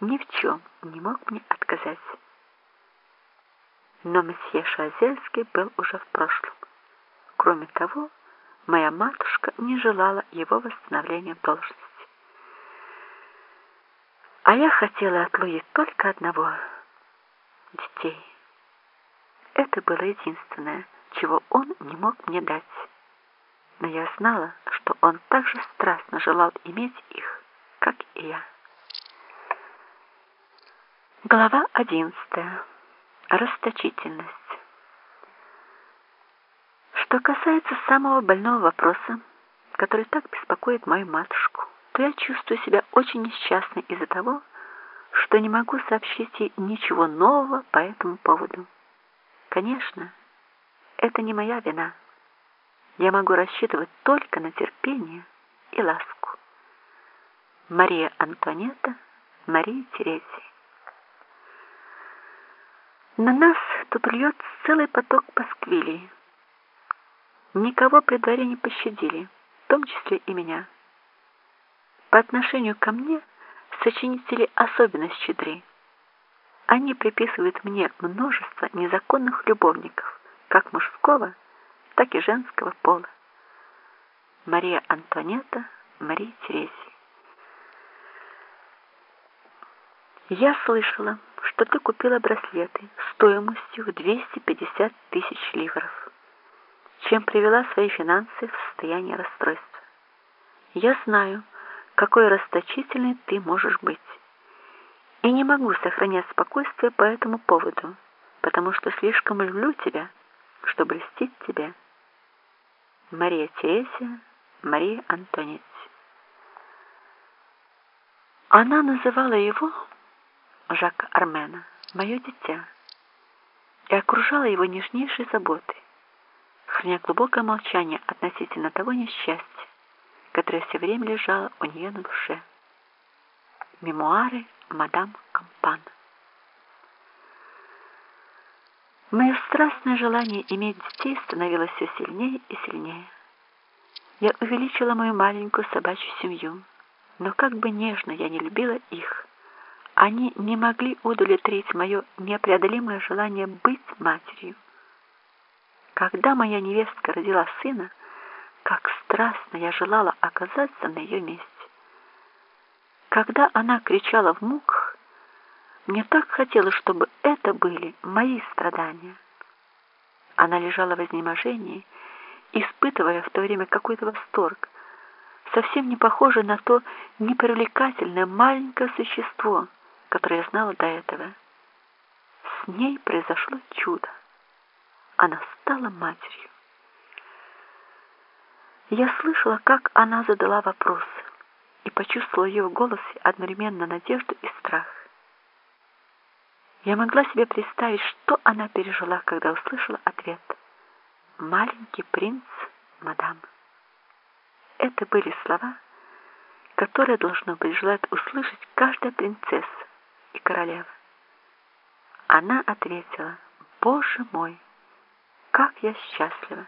ни в чем не мог мне отказать. Но месье Шазельский был уже в прошлом. Кроме того, моя матушка не желала его восстановления должности. А я хотела от Луи только одного — детей. Это было единственное, чего он не мог мне дать. Но я знала, что он так же страстно желал иметь их, как и я. Глава одиннадцатая. Расточительность. Что касается самого больного вопроса, который так беспокоит мою матушку, то я чувствую себя очень несчастной из-за того, что не могу сообщить ей ничего нового по этому поводу. Конечно, это не моя вина. Я могу рассчитывать только на терпение и ласку. Мария Антуанетта, Мария Терезия. На нас тут льется целый поток пасквилей. Никого при дворе не пощадили, в том числе и меня. По отношению ко мне сочинители особенно щедры. Они приписывают мне множество незаконных любовников, как мужского, так и женского пола. Мария Антуанетта, Мария Терезия. Я слышала, ты купила браслеты стоимостью в 250 тысяч ливров, чем привела свои финансы в состояние расстройства. Я знаю, какой расточительный ты можешь быть, и не могу сохранять спокойствие по этому поводу, потому что слишком люблю тебя, чтобы льстить тебе. Мария Терезия, Мария Антонетти. Она называла его Жака Армена, мое дитя, и окружала его нежнейшей заботой, храня глубокое молчание относительно того несчастья, которое все время лежало у нее на душе. Мемуары мадам Кампан. Мое страстное желание иметь детей становилось все сильнее и сильнее. Я увеличила мою маленькую собачью семью, но как бы нежно я не любила их, они не могли удовлетворить мое непреодолимое желание быть матерью. Когда моя невестка родила сына, как страстно я желала оказаться на ее месте. Когда она кричала в муках, мне так хотелось, чтобы это были мои страдания. Она лежала в изнеможении, испытывая в то время какой-то восторг, совсем не похожий на то непривлекательное маленькое существо, которое я знала до этого. С ней произошло чудо. Она стала матерью. Я слышала, как она задала вопрос, и почувствовала в ее голосе одновременно надежду и страх. Я могла себе представить, что она пережила, когда услышала ответ. «Маленький принц, мадам». Это были слова, которые, должно быть, желает услышать каждая принцесса, королева. Она ответила, «Боже мой, как я счастлива!»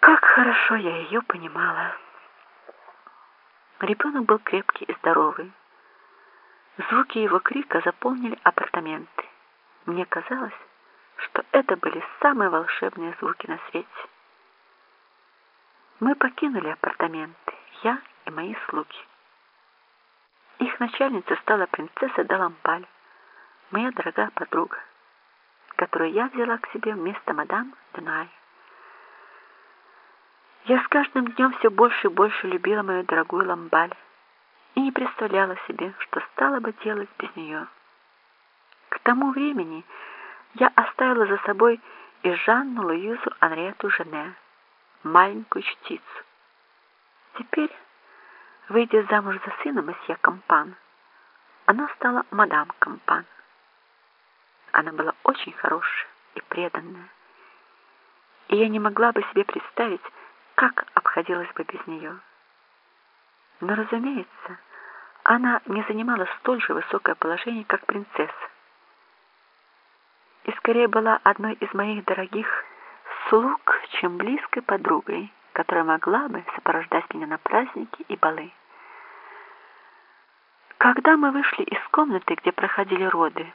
Как хорошо я ее понимала. Ребенок был крепкий и здоровый. Звуки его крика заполнили апартаменты. Мне казалось, что это были самые волшебные звуки на свете. Мы покинули апартаменты, я и мои слуги. Их начальницей стала принцесса Далампаль, моя дорогая подруга, которую я взяла к себе вместо мадам Денай. Я с каждым днем все больше и больше любила мою дорогую Ламбаль и не представляла себе, что стала бы делать без нее. К тому времени я оставила за собой и Жанну Луизу Анриету Жене, маленькую чтицу. Теперь Выйдя замуж за сына месье Кампан, она стала мадам Кампан. Она была очень хорошая и преданная, и я не могла бы себе представить, как обходилась бы без нее. Но, разумеется, она не занимала столь же высокое положение, как принцесса, и скорее была одной из моих дорогих слуг, чем близкой подругой, которая могла бы сопровождать меня на праздники и балы. Когда мы вышли из комнаты, где проходили роды,